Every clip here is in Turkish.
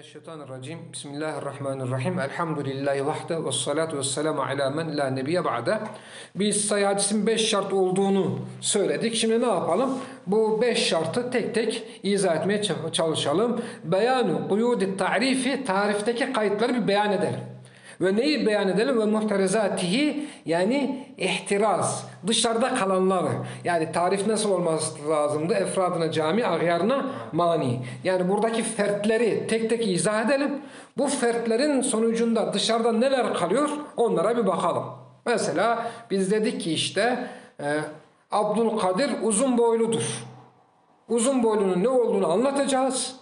Mineşşeytanirracim. Bismillahirrahmanirrahim. Elhamdülillahi vahde ve salatu ve selamu ala men la nebiye ba'de. Biz sayı hadisin 5 şart olduğunu söyledik. Şimdi ne yapalım? Bu 5 şartı tek tek izah etmeye çalışalım. Beyanu kuyudi tarifi, tarifteki kayıtları bir beyan edelim. Ve neyi beyan edelim? Ve muhterezatihi yani ihtiraz. Dışarıda kalanları. Yani tarif nasıl olması lazımdı? Efradına cami, agyarına mani. Yani buradaki fertleri tek tek izah edelim. Bu fertlerin sonucunda dışarıda neler kalıyor? Onlara bir bakalım. Mesela biz dedik ki işte e, Abdülkadir uzun boyludur. Uzun boylunun ne olduğunu anlatacağız.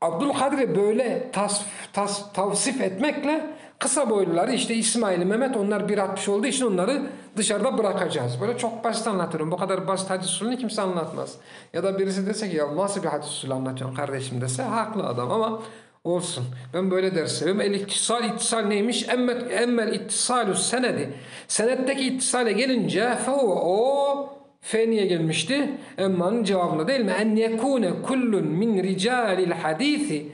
Abdülkadir'i böyle tas, tas, tavsif etmekle kısa boyluları işte İsmail, Mehmet onlar 1.60 olduğu için onları dışarıda bırakacağız. Böyle çok basit anlatırım. Bu kadar basit hadis usulünü kimse anlatmaz. Ya da birisi dese ki ya nasıl bir hadis usulü anlatıyorsun kardeşim dese haklı adam ama olsun. Ben böyle ders seviyorum. El ittisal, ittisal neymiş? Emmel, emmel ittisalü senedi. Senetteki ittisale gelince fehuve o F niye gelmişti? Emma'nın cevabında değil mi? En yekune kullun min ricalil hadisi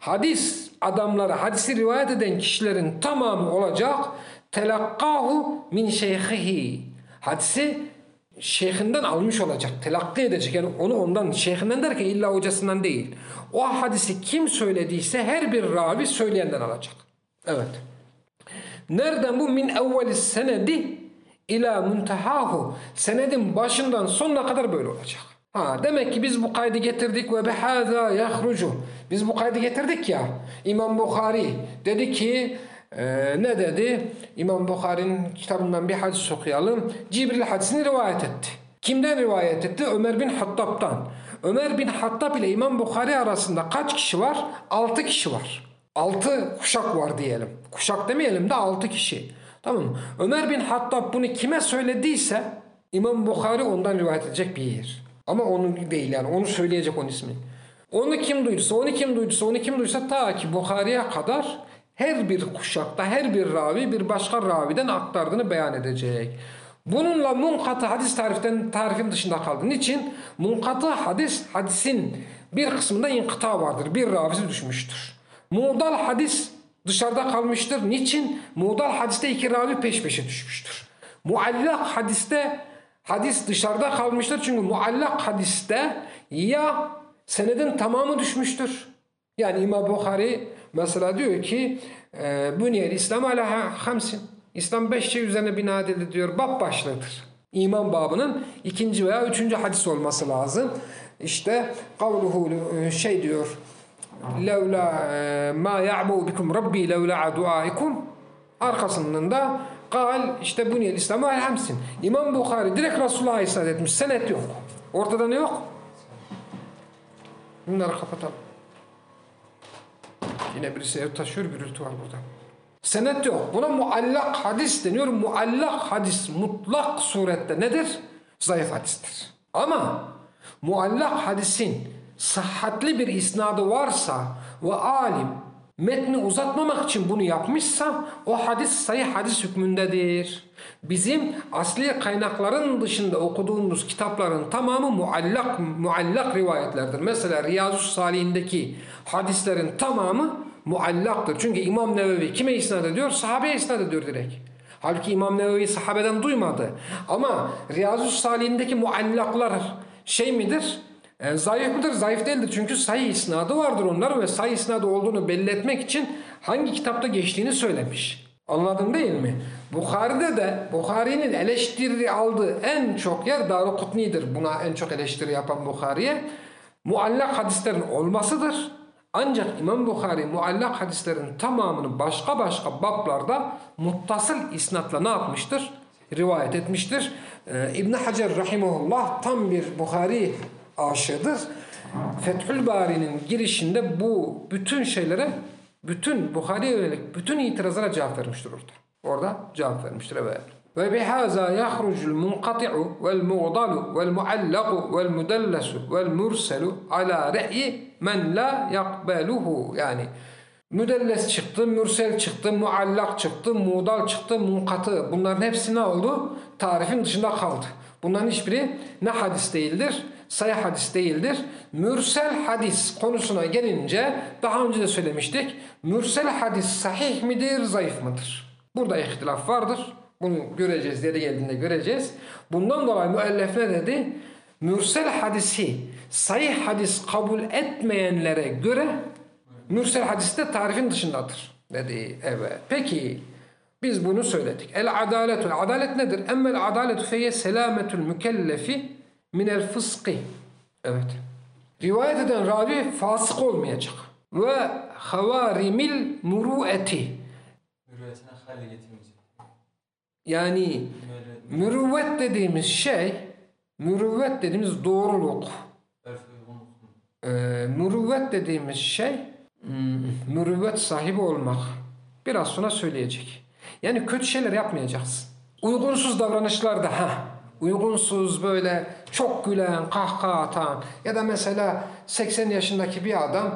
hadis adamları, hadisi rivayet eden kişilerin tamamı olacak. Telakkahu min şeyhihi. Hadisi şeyhinden almış olacak. Telakki edecek. Yani onu ondan, şeyhinden derken illa hocasından değil. O hadisi kim söylediyse her bir ravi söyleyenden alacak. Evet. Nereden bu? Min evveli senedi ila muntahahu. Senedin başından sonuna kadar böyle olacak. Ha, demek ki biz bu kaydı getirdik ve bihaza yahrucu. Biz bu kaydı getirdik ya. İmam Bukhari dedi ki e, ne dedi? İmam Bukhari'nin kitabından bir hadis okuyalım. Cibril hadisini rivayet etti. Kimden rivayet etti? Ömer bin Hattab'dan. Ömer bin Hattab ile İmam Bukhari arasında kaç kişi var? Altı kişi var. Altı kuşak var diyelim. Kuşak demeyelim de altı kişi. Tamam mı? Ömer bin Hattab bunu kime söylediyse İmam Bukhari ondan rivayet edecek bir yer. Ama onun değil yani onu söyleyecek onun ismi. Onu kim duyduysa, onu kim duyduysa, onu kim duyduysa ta ki Bukhari'ye kadar her bir kuşakta her bir ravi bir başka raviden aktardığını beyan edecek. Bununla munkatı hadis tariften tarifin dışında kaldı. Niçin? Munkatı hadis hadisin bir kısmında inkıta vardır. Bir ravisi düşmüştür. Muğdal hadis dışarıda kalmıştır. Niçin? Muğdal hadiste iki ravi peş peşe düşmüştür. Muallak hadiste hadis dışarıda kalmıştır. Çünkü muallak hadiste ya senedin tamamı düşmüştür. Yani İmam Bukhari mesela diyor ki e, Bünyel İslam ala hamsin. İslam beş şey üzerine bina edildi diyor. Bab başlığıdır. İman babının ikinci veya üçüncü hadis olması lazım. İşte kavluhu e, şey diyor levla e, ma ya'bu bikum rabbi levla duaikum arkasından da kal işte bunyel İslam'ı elhamsin. İmam Bukhari direkt Resulullah'a isnat etmiş. Senet yok. Ortada ne yok? Bunları kapatalım. Yine birisi ev taşıyor gürültü var burada. Senet yok. Buna muallak hadis deniyor. Muallak hadis mutlak surette nedir? Zayıf hadistir. Ama muallak hadisin sıhhatli bir isnadı varsa ve alim metni uzatmamak için bunu yapmışsa o hadis sayı hadis hükmündedir. Bizim asli kaynakların dışında okuduğumuz kitapların tamamı muallak muallak rivayetlerdir. Mesela Riyazu Salihindeki hadislerin tamamı muallaktır. Çünkü İmam Nevevi kime isnat ediyor? Sahabeye isnat ediyor direkt. Halbuki İmam Nevevi sahabeden duymadı. Ama Riyazu Salihindeki muallaklar şey midir? E, zayıf mıdır? Zayıf değildir. Çünkü sayı isnadı vardır onlar ve sayı isnadı olduğunu belli etmek için hangi kitapta geçtiğini söylemiş. Anladın değil mi? Bukhari'de de Bukhari'nin eleştiri aldığı en çok yer Darukutni'dir. Buna en çok eleştiri yapan Bukhari'ye. Muallak hadislerin olmasıdır. Ancak İmam Bukhari muallak hadislerin tamamını başka başka bablarda muttasıl isnatla ne yapmıştır? Rivayet etmiştir. Ee, İbn Hacer rahimahullah tam bir Bukhari aşığıdır. Fethül Bari'nin girişinde bu bütün şeylere, bütün Bukhari'ye yönelik bütün itirazlara cevap vermiştir orada. Orada cevap vermiştir evet. Ve bihaza yahrucul munqati'u vel muğdalu vel muallaku vel mudellesu vel murselu ala re'yi men la yakbeluhu. Yani müdelles çıktı, mürsel çıktı, muallak çıktı, muğdal çıktı, munkatı. Bunların hepsi ne oldu? Tarifin dışında kaldı. Bunların hiçbiri ne hadis değildir? Sahih hadis değildir. Mürsel hadis konusuna gelince daha önce de söylemiştik. Mürsel hadis sahih midir, zayıf mıdır? Burada ihtilaf vardır. Bunu göreceğiz, yeri geldiğinde göreceğiz. Bundan dolayı müellif ne dedi? Mürsel hadisi sahih hadis kabul etmeyenlere göre mürsel hadis de tarifin dışındadır dedi. Evet. Peki biz bunu söyledik. El adaletu. Adalet nedir? Emmel adaletu feyye selametul mükellefi minel fıskı. Evet. Rivayet eden ravi fasık olmayacak. Ve havarimil murueti. Mürüvvetine halli getirmeyecek. Yani mürüvvet dediğimiz şey, mürüvvet dediğimiz doğruluk. Ee, mürüvvet dediğimiz şey, hmm, mürüvvet sahibi olmak. Biraz sonra söyleyecek. Yani kötü şeyler yapmayacaksın. Uygunsuz davranışlarda ha. Uygunsuz böyle çok gülen, kahkaha atan ya da mesela 80 yaşındaki bir adam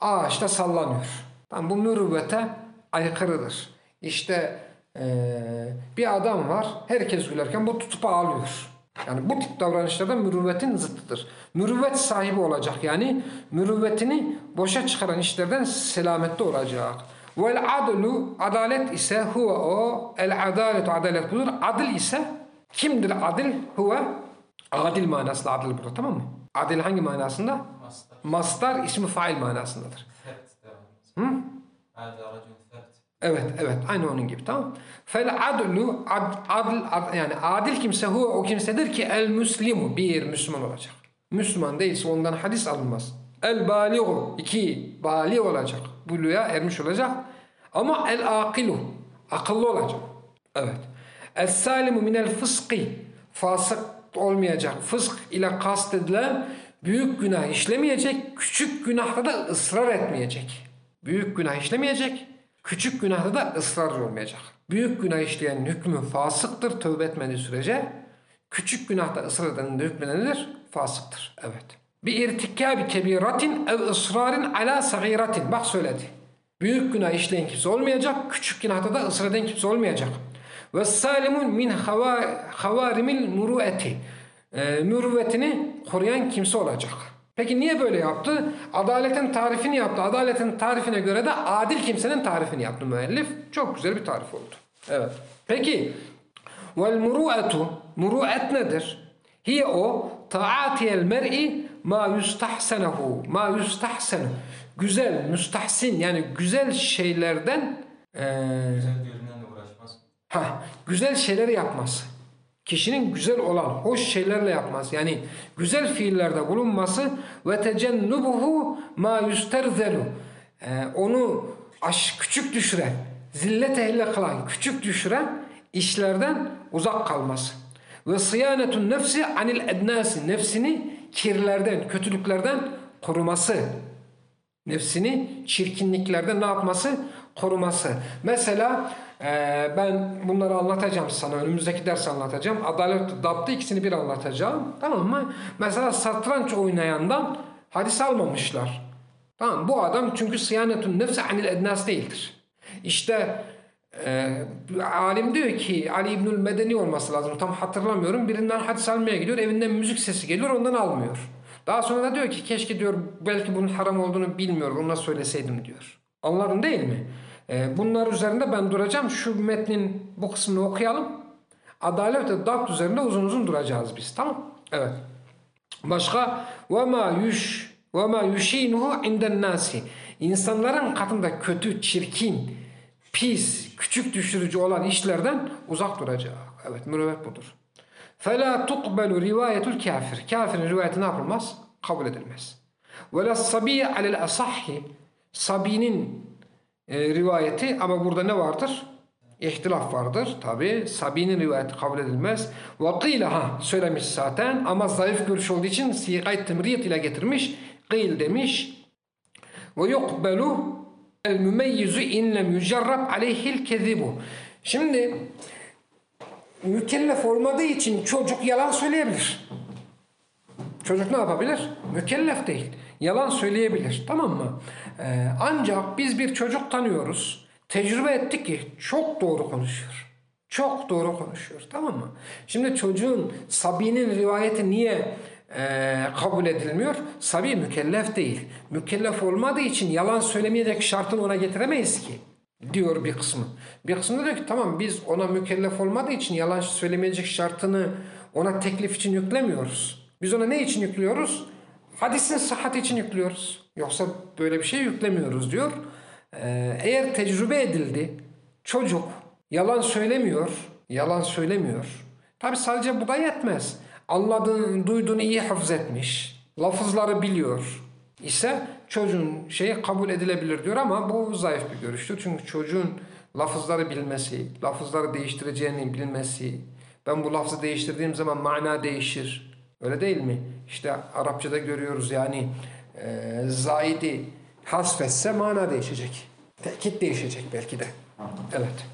ağaçta sallanıyor. Tamam, bu mürüvvete aykırıdır. İşte eee, bir adam var herkes gülerken bu tutup ağlıyor. Yani bu tip davranışlarda mürüvvetin zıttıdır. Mürüvvet sahibi olacak yani mürüvvetini boşa çıkaran işlerden selamette olacak. Vel adlu adalet ise huve o el adaletu adalet budur. Adil ise kimdir adil? Huve adil manasında adil burada tamam mı? Adil hangi manasında? Mastar. Mastar ismi fail manasındadır. Fert. Evet evet aynı onun gibi tamam. Fel adlu ad, adl ad- yani adil kimse hu o kimsedir ki el müslimu bir Müslüman olacak. Müslüman değilse ondan hadis alınmaz. El baligu iki bali olacak. Buluğa ermiş olacak. Ama el akilu akıllı olacak. Evet. El salimu minel fıskı fasık olmayacak. Fısk ile kastedilen büyük günah işlemeyecek, küçük günahta da ısrar etmeyecek. Büyük günah işlemeyecek, küçük günahta da ısrar olmayacak. Büyük günah işleyen hükmü fasıktır tövbe etmediği sürece. Küçük günahta ısrar edenin de hükmü nedir? Fasıktır. Evet. Bir irtikabi kebiratin ev ısrarin ala sagiratin. Bak söyledi. Büyük günah işleyen kimse olmayacak, küçük günahta da ısrar eden kimse olmayacak. Ve salimun min hava, havarimil murueti. E, mürüvvetini koruyan kimse olacak. Peki niye böyle yaptı? Adaletin tarifini yaptı. Adaletin tarifine göre de adil kimsenin tarifini yaptı müellif. Çok güzel bir tarif oldu. Evet. Peki vel muruetu muruet nedir? Hiye o taatiyel mer'i ma yustahsenehu ma yustahsenu güzel müstahsin yani güzel şeylerden eee Güzel. Ha, güzel şeyleri yapması. Kişinin güzel olan, hoş şeylerle yapması. Yani güzel fiillerde bulunması ve tecennubuhu ma yusterzelu. Ee, onu aş, küçük düşüren, zillet ehli kılan, küçük düşüren işlerden uzak kalması. Ve sıyanetun nefsi anil ednasi. Nefsini kirlerden, kötülüklerden koruması. Nefsini çirkinliklerden ne yapması? Koruması. Mesela eee, ben bunları anlatacağım sana. Önümüzdeki ders anlatacağım. Adalet daptı ikisini bir anlatacağım. Tamam mı? Mesela satranç oynayandan hadis almamışlar. Tamam Bu adam çünkü sıyanetun nefsi anil ednas değildir. İşte ee, alim diyor ki Ali İbnül Medeni olması lazım. Tam hatırlamıyorum. Birinden hadis almaya gidiyor. Evinden müzik sesi geliyor. Ondan almıyor. Daha sonra da diyor ki keşke diyor belki bunun haram olduğunu bilmiyor. Ona söyleseydim diyor. Anladın değil mi? Ee, bunlar üzerinde ben duracağım. Şu metnin bu kısmını okuyalım. Adalet ve dağıt üzerinde uzun uzun duracağız biz. Tamam Evet. Başka ve ma yuş ve ma yushinuhu inden nasi. İnsanların katında kötü, çirkin, pis, küçük düşürücü olan işlerden uzak duracak. Evet, mürüvvet budur. Fela tukbelu rivayetul kafir. Kafirin rivayeti ne yapılmaz? Kabul edilmez. Ve la sabiye alel asahi. Sabinin e, rivayeti ama burada ne vardır? İhtilaf vardır tabi. Sabi'nin rivayeti kabul edilmez. Ve ha söylemiş zaten ama zayıf görüş olduğu için sigay temriyet ile getirmiş. Gıyl demiş. Ve yukbelu el mümeyyizu inlem yücerrab aleyhil kezibu. Şimdi mükellef olmadığı için çocuk yalan söyleyebilir. Çocuk ne yapabilir? Mükellef değil. Yalan söyleyebilir. Tamam mı? Ee, ancak biz bir çocuk tanıyoruz. Tecrübe ettik ki çok doğru konuşuyor. Çok doğru konuşuyor. Tamam mı? Şimdi çocuğun Sabi'nin rivayeti niye e, kabul edilmiyor? Sabi mükellef değil. Mükellef olmadığı için yalan söylemeyecek şartını ona getiremeyiz ki diyor bir kısmı. Bir kısmı da diyor ki tamam biz ona mükellef olmadığı için yalan söylemeyecek şartını ona teklif için yüklemiyoruz. Biz ona ne için yüklüyoruz? Hadisin sıhhati için yüklüyoruz. Yoksa böyle bir şey yüklemiyoruz diyor. Ee, eğer tecrübe edildi, çocuk yalan söylemiyor, yalan söylemiyor. Tabi sadece bu da yetmez. Anladığını, duyduğunu iyi hafız etmiş, lafızları biliyor ise çocuğun şeyi kabul edilebilir diyor ama bu zayıf bir görüştür. Çünkü çocuğun lafızları bilmesi, lafızları değiştireceğini bilmesi, ben bu lafzı değiştirdiğim zaman mana değişir. Öyle değil mi? İşte Arapçada görüyoruz yani e, zaidi hasfetse mana değişecek. Tekit değişecek belki de. Evet.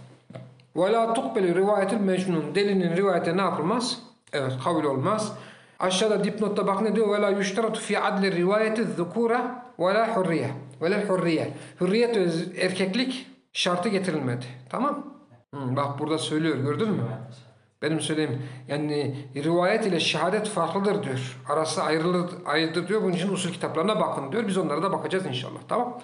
Ve la tukbelu rivayetil mecnun. Delinin rivayete ne yapılmaz? Evet kabul olmaz. Aşağıda dipnotta bak ne diyor? Ve la yuştaratu fi adli rivayeti zukura ve la hurriye. Ve la hurriye. Hürriyet erkeklik şartı getirilmedi. Tamam? Hı, bak burada söylüyor gördün mü? Benim söyleyeyim yani rivayet ile şehadet farklıdır diyor. Arası ayrılır, ayrıdır diyor. Bunun için usul kitaplarına bakın diyor. Biz onlara da bakacağız inşallah. Tamam?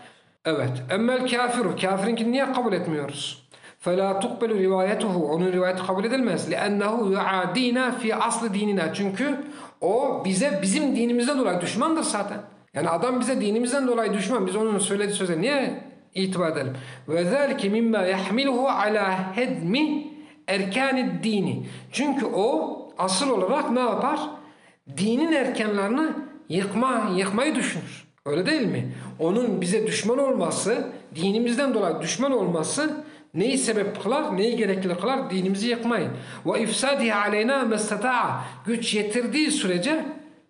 Evet. Emmel kafiru. Kafirinkini niye kabul etmiyoruz? فَلَا تُقْبَلُ رِوَايَتُهُ Onun rivayeti kabul edilmez. لِأَنَّهُ يُعَادِينَا fi aslı dinina. Çünkü o bize bizim dinimizden dolayı düşmandır zaten. Yani adam bize dinimizden dolayı düşman. Biz onun söylediği söze niye itibar edelim? وَذَلْكِ مِمَّا يَحْمِلُهُ عَلَى هَدْمِ erkanid dini. Çünkü o asıl olarak ne yapar? Dinin erkenlerini yıkma, yıkmayı düşünür. Öyle değil mi? Onun bize düşman olması, dinimizden dolayı düşman olması neyi sebep kılar, neyi gerekli kılar? Dinimizi yıkmayı. Ve ifsadihi aleyna mestata'a güç yetirdiği sürece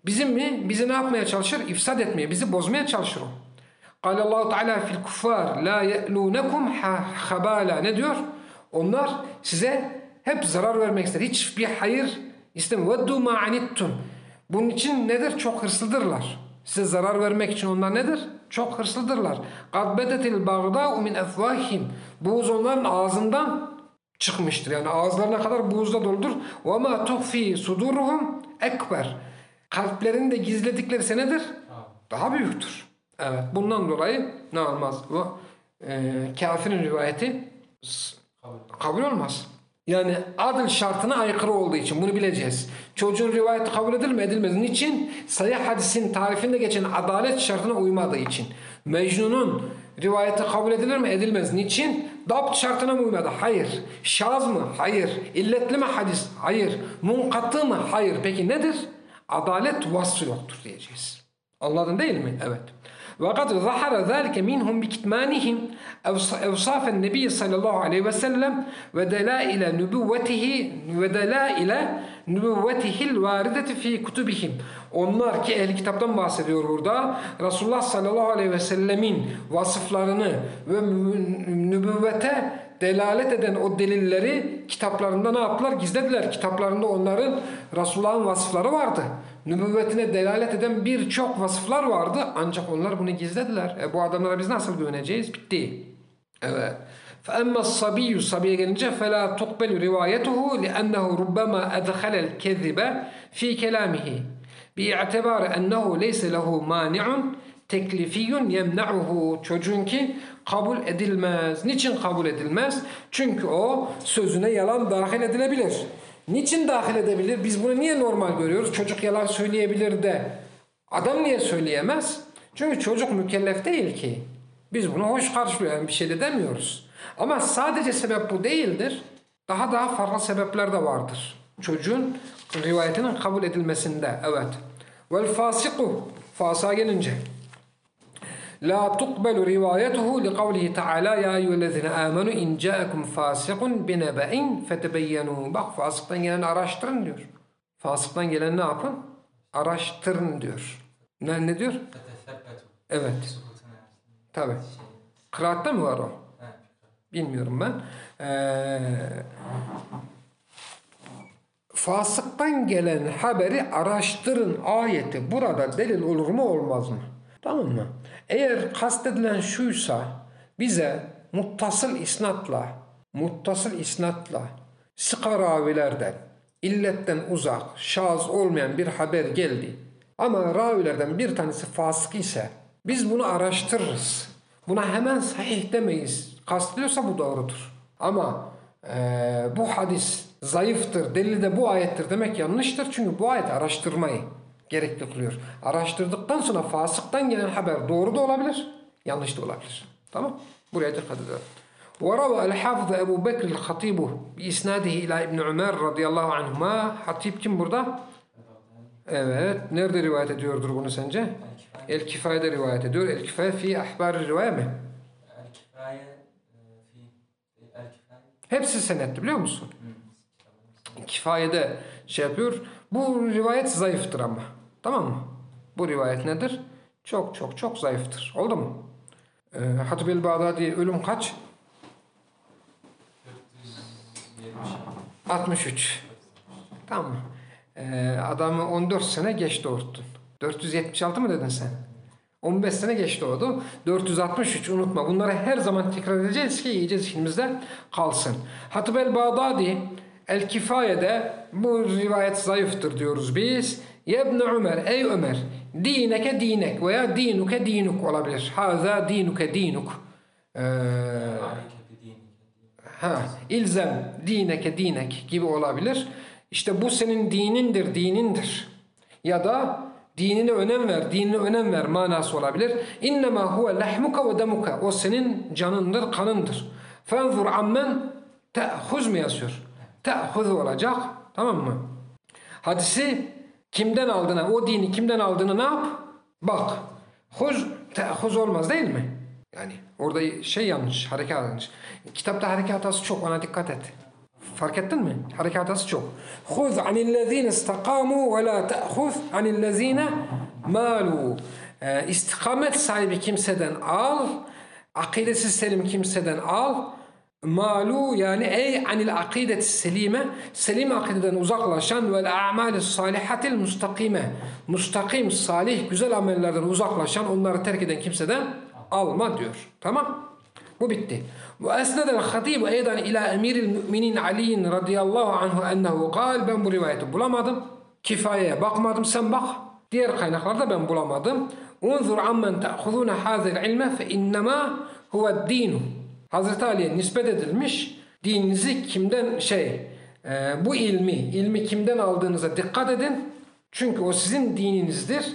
bizim mi? Bizi ne yapmaya çalışır? İfsad etmeye, bizi bozmaya çalışır o. Kale Allahu Teala fil kuffar la ye'lunekum habala ne diyor? Onlar size hep zarar vermek ister. Hiçbir hayır istemiyor. وَدُّوا مَا عَنِتُّمْ Bunun için nedir? Çok hırslıdırlar. Size zarar vermek için onlar nedir? Çok hırslıdırlar. قَدْ بَدَتِ الْبَغْضَاءُ مِنْ اَفْوَاهِمْ Buğuz onların ağzından çıkmıştır. Yani ağızlarına kadar buğuzla doludur. وَمَا تُخْفِي صُدُورُهُمْ ekber. Kalplerinde gizledikleri ise nedir? Daha büyüktür. Evet. Bundan dolayı ne olmaz? Bu e, kafirin rivayeti Kabul. olmaz. Yani adıl şartına aykırı olduğu için bunu bileceğiz. Çocuğun rivayeti kabul edilir mi edilmez. Niçin? Sayı hadisin tarifinde geçen adalet şartına uymadığı için. Mecnun'un rivayeti kabul edilir mi edilmez. Niçin? Dapt şartına mı uymadı? Hayır. Şaz mı? Hayır. İlletli mi hadis? Hayır. Munkatı mı? Hayır. Peki nedir? Adalet vasfı yoktur diyeceğiz. Anladın değil mi? Evet. وقد ظهر ذلك منهم بكتمانهم أوصاف النبي صلى الله عليه وسلم ودلائل نبوته ودلائل نبوته الواردة في كتبهم onlar ki ehli kitaptan bahsediyor burada. Resulullah sallallahu aleyhi ve sellemin vasıflarını ve nübüvvete delalet eden o delilleri kitaplarında ne yaptılar? Gizlediler. Kitaplarında onların Resulullah'ın vasıfları vardı. Nübüvvetine delalet eden birçok vasıflar vardı. Ancak onlar bunu gizlediler. E bu adamlara biz nasıl güveneceğiz? Bitti. Evet. فأما الصبي صبي gelince فلا تقبل روايته لأنه ربما أدخل الكذب في كلامه باعتبار أنه ليس له مانع teklifiyun yemna'uhu çocuğun ki kabul edilmez. Niçin kabul edilmez? Çünkü o sözüne yalan dahil edilebilir. Niçin dahil edebilir? Biz bunu niye normal görüyoruz? Çocuk yalan söyleyebilir de adam niye söyleyemez? Çünkü çocuk mükellef değil ki. Biz bunu hoş karşılıyoruz. Yani bir şey de demiyoruz. Ama sadece sebep bu değildir. Daha daha farklı sebepler de vardır. Çocuğun rivayetinin kabul edilmesinde. Evet. Vel fasiku. Fasa gelince. La tuqbalu rivayetuhu li kavlihi Teala ya eyyühellezine amenu in ca'akum fasikun binebe'in fetebeyyenu. Bak fasıktan gelen araştırın diyor. Fasıktan gelen ne yapın? Araştırın diyor. Ne, ne diyor? Evet. Tabi. Kıraatta mı var o? Bilmiyorum ben. Ee, fasıktan gelen haberi araştırın ayeti burada delil olur mu olmaz mı? Tamam mı? Eğer kastedilen şuysa bize muttasıl isnatla muttasıl isnatla sıka ravilerden illetten uzak, şaz olmayan bir haber geldi. Ama ravilerden bir tanesi fasık ise biz bunu araştırırız. Buna hemen sahih demeyiz. Kastediyorsa bu doğrudur. Ama eee, bu hadis zayıftır, delili de bu ayettir demek yanlıştır. Çünkü bu ayet araştırmayı gerekli kılıyor. Araştırdıktan sonra fasıktan gelen haber doğru da olabilir, yanlış da olabilir. Tamam? Buraya dikkat edelim. وروى الحافظ أبو بكر الخطيب بإسناده إلى ابن عمر رضي الله عنهما Hatip kim burada? Evet. Nerede rivayet ediyordur bunu sence? El-Kifaye. El Kifaye'de rivayet ediyor. El Kifaye fi ahbar rivaye mi? El-Kifaye e, fi El-Kifaye. Hepsi senetli biliyor musun? Hı, kitabımız. Kifaye'de şey yapıyor. Bu rivayet zayıftır ama. Tamam mı? Bu rivayet nedir? Çok çok çok zayıftır. Oldu mu? Ee, Hatip el-Bağdadi ölüm kaç? 470. 63. Tamam? Ee, adamı 14 sene geç doğurttun. 476 mı dedin sen? 15 sene geç doğdu. 463 unutma. Bunları her zaman tekrar edeceğiz ki iyice zihnimizde kalsın. Hatib el-Bağdadi El-Kifaye'de bu rivayet zayıftır diyoruz biz. Yebni Ömer, ey Ömer, dineke dinek veya dinuke dinuk olabilir. Haza dinuke dinuk. Ee. Ha, ilzem dineke dinek gibi olabilir. İşte bu senin dinindir, dinindir. Ya da dinine önem ver, dinine önem ver manası olabilir. İnnemâ huve lehmuka ve demuka. O senin canındır, kanındır. Fenzur ammen te'huz mu yazıyor? Te'huz olacak. Tamam mı? Hadisi kimden aldığına, o dini kimden aldığını ne yap? Bak. Huz, te'huz olmaz değil mi? Yani orada şey yanlış, harekat yanlış. Kitapta hareket hatası çok, ona dikkat et. Fark ettin mi? Hareket hatası çok. Huz anillezine istakamu ve la te'huz anillezine malu. Ee, istikamet sahibi kimseden al, akidesi selim kimseden al, malu yani ey anil akideti selime selim akideden uzaklaşan ve a'mali salihatil mustakime mustakim salih güzel amellerden uzaklaşan onları terk eden kimseden alma diyor. Tamam? Bu bitti. Ve esnedel hatib eydan ila emiril müminin Ali radıyallahu anhu ennehu kal ben bu rivayeti bulamadım. Kifayeye bakmadım sen bak. Diğer kaynaklarda ben bulamadım. Unzur ammen te'khudune hazel ilme fe innema huve dinu. Hazreti Ali'ye nispet edilmiş dininizi kimden şey e, bu ilmi ilmi kimden aldığınıza dikkat edin. Çünkü o sizin dininizdir.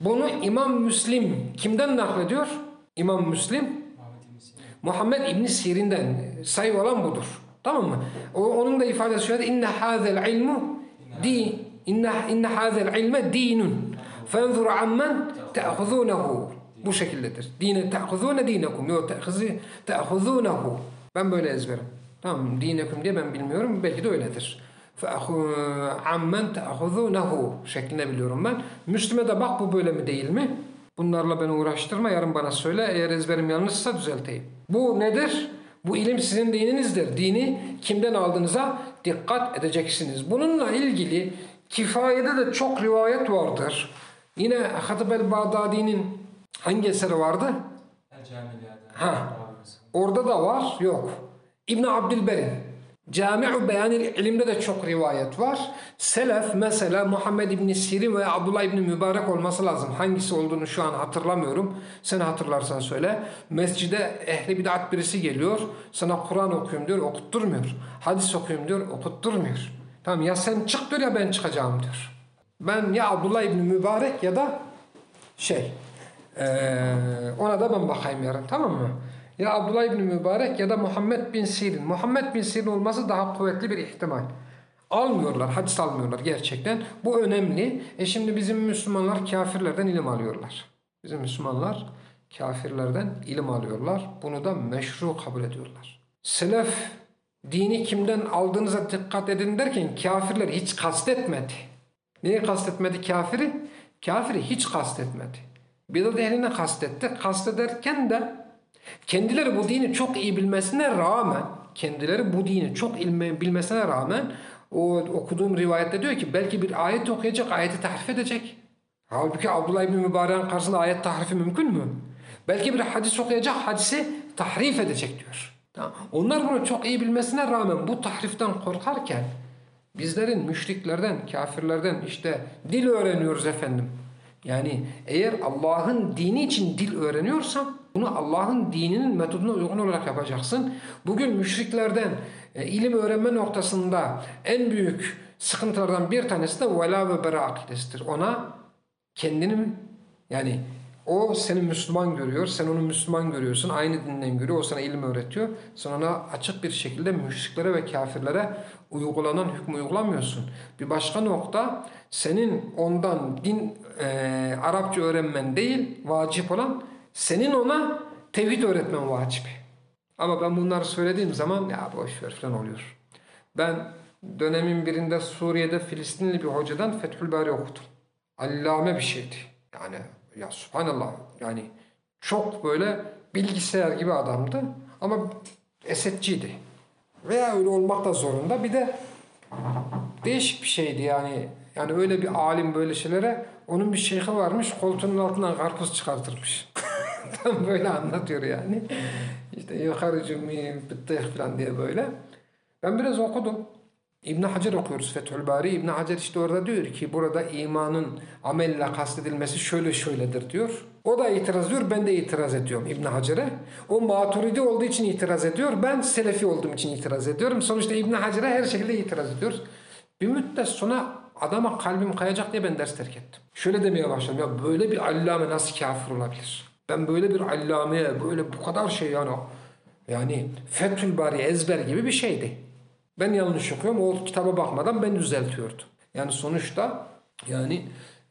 Bunu İmam Müslim kimden naklediyor? İmam Müslim Muhammed İbn Sirin'den sayı olan budur. Tamam mı? O, onun da ifadesi şöyle inne hazel ilmu di inne inne hazel ilme dinun. Fenzur ammen te'huzunehu bu şekildedir. Dine te'huzûne dinekum. Yo te'huzûnehu. Ben böyle ezberim. Tamam dinekum diye ben bilmiyorum. Belki de öyledir. Ammen te'huzûnehu şeklinde biliyorum ben. Müslüme de bak bu böyle mi değil mi? Bunlarla beni uğraştırma. Yarın bana söyle. Eğer ezberim yanlışsa düzelteyim. Bu nedir? Bu ilim sizin dininizdir. Dini kimden aldığınıza dikkat edeceksiniz. Bununla ilgili kifayede de çok rivayet vardır. Yine Hatib el-Bağdadi'nin hangi eseri vardı? Ha. Orada da var. Yok. İbn Abdülber'in Cami'u Beyanil ilimde de çok rivayet var. Selef mesela Muhammed İbn Sirin ve Abdullah İbn Mübarek olması lazım. Hangisi olduğunu şu an hatırlamıyorum. Sen hatırlarsan söyle. Mescide ehli bid'at birisi geliyor. Sana Kur'an okuyayım diyor, okutturmuyor. Hadis okuyayım diyor, okutturmuyor. Tamam ya sen çık diyor ya ben çıkacağım diyor. Ben ya Abdullah İbn Mübarek ya da şey eee, ona da ben bakayım yarın tamam mı? Ya Abdullah İbni Mübarek ya da Muhammed bin Sirin. Muhammed bin Sirin olması daha kuvvetli bir ihtimal. Almıyorlar, hadis almıyorlar gerçekten. Bu önemli. E şimdi bizim Müslümanlar kafirlerden ilim alıyorlar. Bizim Müslümanlar kafirlerden ilim alıyorlar. Bunu da meşru kabul ediyorlar. Selef dini kimden aldığınıza dikkat edin derken kafirler hiç kastetmedi. Neyi kastetmedi kafiri? Kafiri hiç kastetmedi. Bidat ehline kastetti. Kastederken de kendileri bu dini çok iyi bilmesine rağmen kendileri bu dini çok ilme, bilmesine rağmen o okuduğum rivayette diyor ki belki bir ayet okuyacak, ayeti tahrif edecek. Halbuki Abdullah İbni Mübarek'in karşısında ayet tahrifi mümkün mü? Belki bir hadis okuyacak, hadisi tahrif edecek diyor. Onlar bunu çok iyi bilmesine rağmen bu tahriften korkarken bizlerin müşriklerden, kafirlerden işte dil öğreniyoruz efendim. Yani eğer Allah'ın dini için dil öğreniyorsan bunu Allah'ın dininin metoduna uygun olarak yapacaksın. Bugün müşriklerden e, ilim öğrenme noktasında en büyük sıkıntılardan bir tanesi de vela ve bera akidesidir. Ona kendini yani o seni Müslüman görüyor, sen onu Müslüman görüyorsun, aynı dinden görüyor, o sana ilim öğretiyor. Sen ona açık bir şekilde müşriklere ve kafirlere uygulanan hükmü uygulamıyorsun. Bir başka nokta senin ondan din e, Arapça öğrenmen değil, vacip olan senin ona tevhid öğretmen vacip. Ama ben bunları söylediğim zaman ya boş ver falan oluyor. Ben dönemin birinde Suriye'de Filistinli bir hocadan Fethül Bari okudum. Allame bir şeydi. Yani ya subhanallah yani çok böyle bilgisayar gibi adamdı ama esetçiydi. Veya öyle olmak da zorunda. Bir de değişik bir şeydi yani. Yani öyle bir alim böyle şeylere onun bir şeyhi varmış koltuğunun altından karpuz çıkartırmış. Tam böyle anlatıyor yani. İşte yukarı cümleyi bitti falan diye böyle. Ben biraz okudum. İbn Hacer okuyoruz Fethül Bari. İbn Hacer işte orada diyor ki burada imanın amelle kastedilmesi şöyle şöyledir diyor. O da itiraz ediyor, ben de itiraz ediyorum İbn Hacer'e. O maturidi olduğu için itiraz ediyor, ben selefi olduğum için itiraz ediyorum. Sonuçta İbn Hacer'e her şekilde itiraz ediyoruz. Bir müddet sonra adama kalbim kayacak diye ben ders terk ettim. Şöyle demeye başladım ya böyle bir allame nasıl kafir olabilir? Ben böyle bir allameye böyle bu kadar şey yani yani Fethül Bari ezber gibi bir şeydi. Ben yanlış okuyorum. O kitaba bakmadan ben düzeltiyordum. Yani sonuçta yani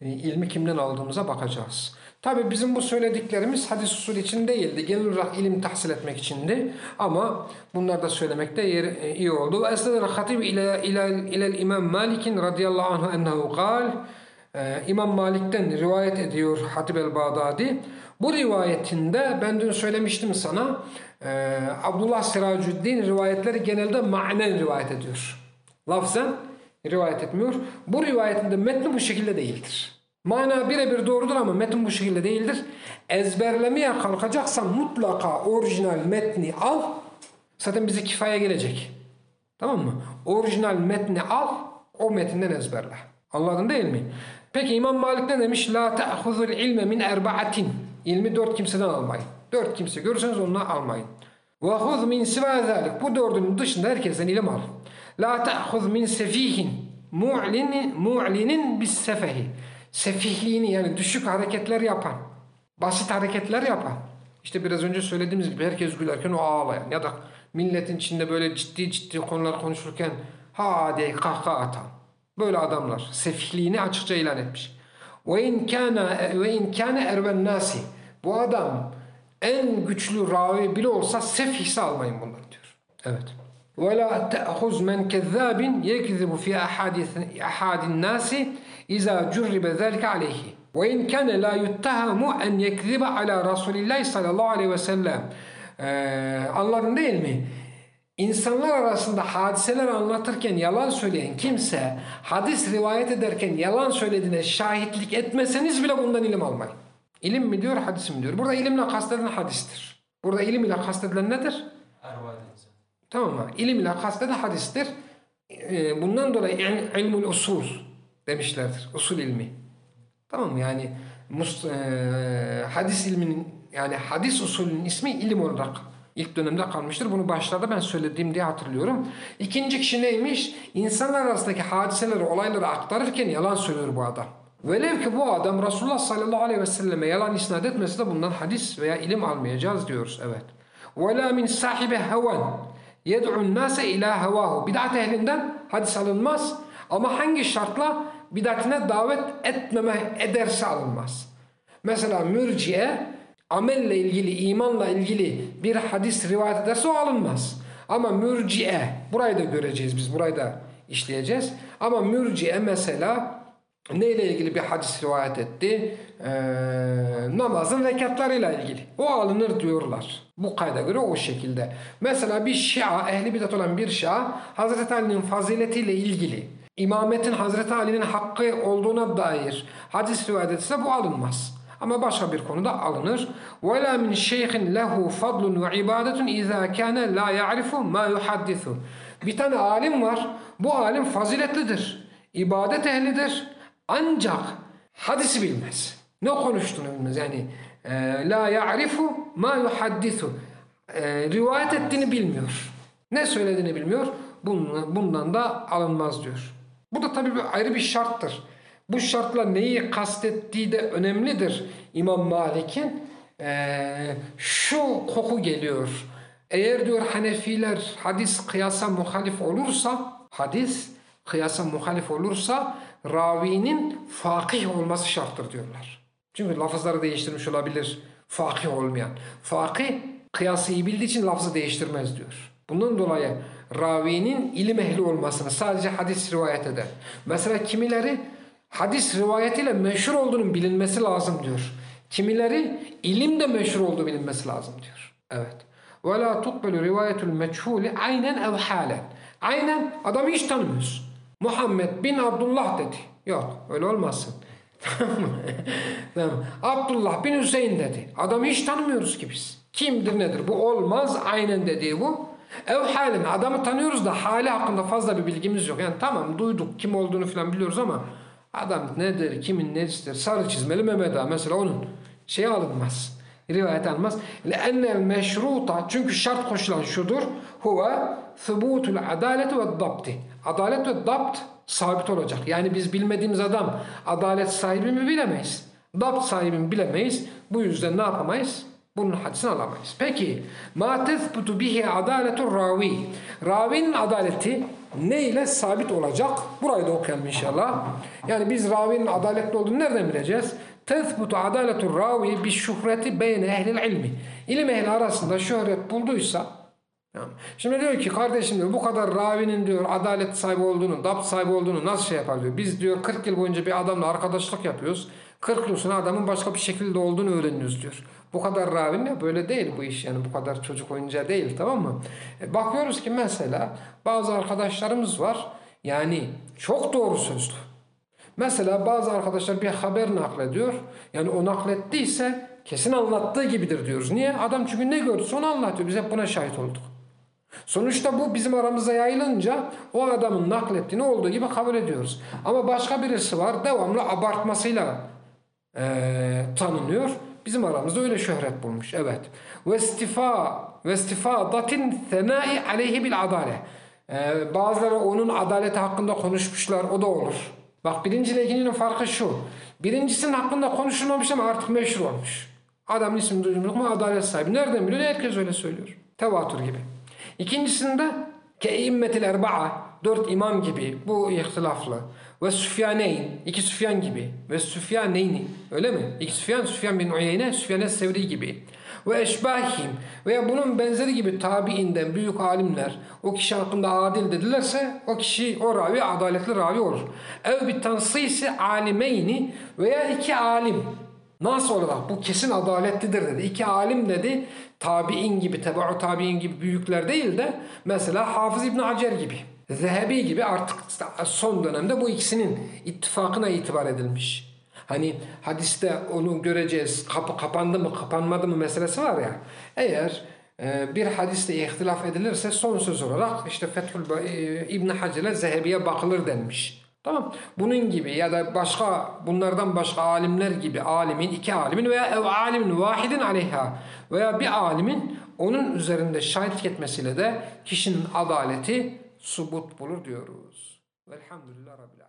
e, ilmi kimden aldığımıza bakacağız. Tabi bizim bu söylediklerimiz hadis usulü için değildi. Genel olarak ilim tahsil etmek içindi. Ama bunlar da söylemekte yer, e, iyi oldu. Ve esnedel hatib ile, ile, ile İmam Malik'in radıyallahu anhu ennehu kal. Ee, İmam Malik'ten rivayet ediyor Hatib el-Bağdadi. Bu rivayetinde ben dün söylemiştim sana e, Abdullah Siracüddin rivayetleri genelde manen rivayet ediyor. Lafzen rivayet etmiyor. Bu rivayetinde metni bu şekilde değildir. Mana birebir doğrudur ama metin bu şekilde değildir. Ezberlemeye kalkacaksan mutlaka orijinal metni al. Zaten bize kifaya gelecek. Tamam mı? Orijinal metni al, o metinden ezberle. Anladın değil mi? Peki İmam Malik ne demiş? La ta'khuzul ilme min erba'atin. İlmi dört kimseden almayın. Dört kimse görürseniz onunla almayın. Huz min siva zalik. Bu dördünün dışında herkesten ilim al. Ta'khuz min sefihin. Mu'linin, mu'linin bis sefehi. Sefihliğini yani düşük hareketler yapan. Basit hareketler yapan. İşte biraz önce söylediğimiz gibi herkes gülerken o ağlayan. Ya da milletin içinde böyle ciddi ciddi konular konuşurken ha diye kahkaha atan. Böyle adamlar sefihliğini açıkça ilan etmiş. Ve in kana ve in kana erben nasi. Bu adam en güçlü ravi bile olsa sefihse almayın bundan diyor. Evet. Ta'khuz men kezzabin yekzibu fi ahadith ahadin nasi iza curribe zalika aleyhi. Ve in kana la yuttahamu en yekziba ala Resulillah sallallahu aleyhi ve sellem. Ee, anladın değil mi? İnsanlar arasında hadiseler anlatırken yalan söyleyen kimse hadis rivayet ederken yalan söylediğine şahitlik etmeseniz bile bundan ilim almayın. İlim mi diyor, hadis mi diyor? Burada ilimle kastedilen hadistir. Burada ilim ile kastedilen nedir? Tamam mı? İlim ile kastedilen hadistir. Ee, Bundan dolayı il- ilmul usul demişlerdir. Usul ilmi. Tamam mı? Yani mus, e, hadis ilminin yani hadis usulünün ismi ilim olarak ilk dönemde kalmıştır. Bunu başlarda ben söylediğim diye hatırlıyorum. İkinci kişi neymiş? İnsanlar arasındaki hadiseleri, olayları aktarırken yalan söylüyor bu adam. Velev ki bu adam Resulullah sallallahu aleyhi ve selleme yalan isnat etmese de bundan hadis veya ilim almayacağız diyoruz. Evet. وَلَا مِنْ صَاحِبِ هَوًا يَدْعُ النَّاسَ اِلٰى هَوَاهُ Bidat ehlinden hadis alınmaz. Ama hangi şartla bidatine davet etmeme ederse alınmaz. Mesela mürciye amelle ilgili, imanla ilgili bir hadis rivayet ederse o alınmaz. Ama mürciye, burayı da göreceğiz biz, burayı da işleyeceğiz. Ama mürciye mesela neyle ilgili bir hadis rivayet etti? Ee, namazın rekatlarıyla ilgili. O alınır diyorlar. Bu kayda göre o şekilde. Mesela bir şia, ehli bidat olan bir şia, Hazreti Ali'nin faziletiyle ilgili, imametin Hazreti Ali'nin hakkı olduğuna dair hadis rivayet etse bu alınmaz. Ama başka bir konuda alınır. وَلَا مِنْ شَيْخٍ لَهُ فَضْلٌ وَعِبَادَةٌ اِذَا كَانَ لَا يَعْرِفُ مَا يُحَدِّثُ Bir tane alim var. Bu alim faziletlidir. İbadet ehlidir. ancak hadisi bilmez. Ne konuştuğunu bilmez. Yani e, la ya'rifu ma yuhaddisu. E, rivayet ettiğini bilmiyor. Ne söylediğini bilmiyor. Bundan, bundan da alınmaz diyor. Bu da tabii bir ayrı bir şarttır. Bu şartla neyi kastettiği de önemlidir İmam Malik'in. E, şu koku geliyor. Eğer diyor Hanefiler hadis kıyasa muhalif olursa, hadis kıyasa muhalif olursa ravinin fakih olması şarttır diyorlar. Çünkü lafızları değiştirmiş olabilir fakih olmayan. Fakih kıyası iyi bildiği için lafzı değiştirmez diyor. Bundan dolayı ravinin ilim ehli olmasını sadece hadis rivayet eder. Mesela kimileri hadis rivayetiyle meşhur olduğunun bilinmesi lazım diyor. Kimileri ilimde meşhur olduğu bilinmesi lazım diyor. Evet. Ve la tukbelu rivayetul meçhuli aynen halen. Aynen adamı hiç tanımıyoruz. Muhammed bin Abdullah dedi. Yok öyle olmasın. Tamam mı? Tamam. Abdullah bin Hüseyin dedi. Adamı hiç tanımıyoruz ki biz. Kimdir nedir? Bu olmaz. Aynen dediği bu. Ev halen adamı tanıyoruz da hali hakkında fazla bir bilgimiz yok. Yani tamam duyduk kim olduğunu falan biliyoruz ama adam nedir, kimin nesidir? Sarı çizmeli Mehmet Ağa mesela onun şey alınmaz. Rivayet almaz. لأن المشروط çünkü şart koşulan şudur. Huve thubutul adalet ve dabti. Adalet ve dapt sabit olacak. Yani biz bilmediğimiz adam adalet sahibi mi bilemeyiz. Dapt sahibi mi bilemeyiz. Bu yüzden ne yapamayız? Bunun hadisini alamayız. Peki ma tezbutu bihi adaletur ravi. Ravinin adaleti ne ile sabit olacak? Burayı da okuyalım inşallah. Yani biz ravinin adaletli olduğunu nereden bileceğiz? Tezbutu adaletur ravi bi şuhreti beyne ehlil ilmi. İlim ehli arasında şöhret bulduysa. Şimdi diyor ki kardeşim diyor bu kadar ravinin diyor adalet sahibi olduğunu, dapt sahibi olduğunu nasıl şey yapar diyor. Biz diyor 40 yıl boyunca bir adamla arkadaşlık yapıyoruz. 40 yıl sonra adamın başka bir şekilde olduğunu öğreniyoruz diyor. Bu kadar ravin ne? Böyle değil bu iş yani bu kadar çocuk oyuncağı değil tamam mı? E, bakıyoruz ki mesela bazı arkadaşlarımız var yani çok doğru sözlü. Mesela bazı arkadaşlar bir haber naklediyor. Yani o naklettiyse kesin anlattığı gibidir diyoruz. Niye? Adam çünkü ne gördüyse onu anlatıyor. Biz hep buna şahit olduk. Sonuçta bu bizim aramıza yayılınca o adamın naklettiğini olduğu gibi kabul ediyoruz. Ama başka birisi var devamlı abartmasıyla eee, tanınıyor. Bizim aramızda öyle şöhret bulmuş. Evet. Ve istifa ve istifadatin senai aleyhi bil adale. Eee, bazıları onun adaleti hakkında konuşmuşlar. O da olur. Bak birinci ile ikincinin farkı şu. Birincisinin hakkında konuşulmamış ama artık meşhur olmuş. Adamın ismini duyduk mu adalet sahibi. Nereden biliyor? Herkes öyle söylüyor. Tevatür gibi. İkincisinde keimmetil erba'a dört imam gibi bu ihtilaflı ve Süfyaneyn iki Süfyan gibi ve Süfyaneyni öyle mi? İki Süfyan Süfyan bin Uyeyne Süfyan Sevri gibi ve eşbahim veya bunun benzeri gibi tabiinden büyük alimler o kişi hakkında adil dedilerse o kişi o ravi adaletli ravi olur. Ev bir tansisi alimeyni veya iki alim Nasıl olarak bu kesin adaletlidir dedi. İki alim dedi tabi'in gibi, tebaü tabi'in gibi büyükler değil de mesela Hafız İbn Hacer gibi, Zehebi gibi artık son dönemde bu ikisinin ittifakına itibar edilmiş. Hani hadiste onu göreceğiz. Kapı kapandı mı, kapanmadı mı meselesi var ya. Eğer e, bir hadiste ihtilaf edilirse son söz olarak işte Fethül e, İbn Hacer'e Zehebi'ye bakılır denmiş. Tamam. Bunun gibi ya da başka bunlardan başka alimler gibi alimin iki alimin veya ev alimin vahidin aleyha veya bir alimin onun üzerinde şahitlik etmesiyle de kişinin adaleti subut bulur diyoruz. Velhamdülillah Rabbil.